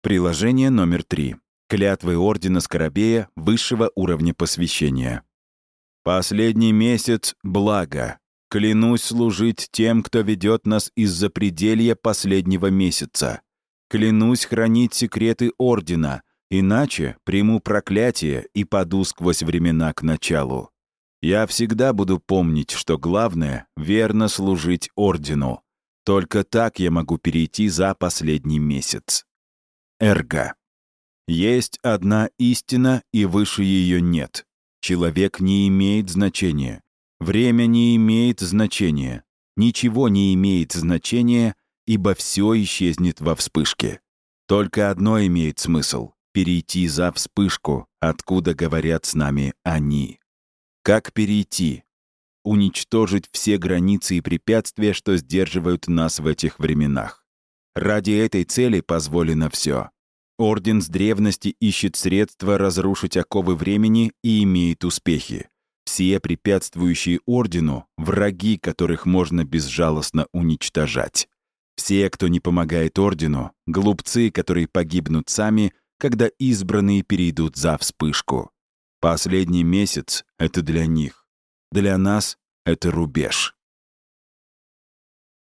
Приложение номер три. Клятвы Ордена Скоробея высшего уровня посвящения. Последний месяц — благо. Клянусь служить тем, кто ведет нас из-за пределья последнего месяца. Клянусь хранить секреты Ордена, иначе приму проклятие и паду сквозь времена к началу. Я всегда буду помнить, что главное — верно служить Ордену. Только так я могу перейти за последний месяц. Эрго. Есть одна истина, и выше ее нет. Человек не имеет значения. Время не имеет значения. Ничего не имеет значения, ибо все исчезнет во вспышке. Только одно имеет смысл — перейти за вспышку, откуда говорят с нами они. Как перейти? Уничтожить все границы и препятствия, что сдерживают нас в этих временах. Ради этой цели позволено все. Орден с древности ищет средства разрушить оковы времени и имеет успехи. Все препятствующие Ордену — враги, которых можно безжалостно уничтожать. Все, кто не помогает Ордену — глупцы, которые погибнут сами, когда избранные перейдут за вспышку. Последний месяц — это для них. Для нас — это рубеж.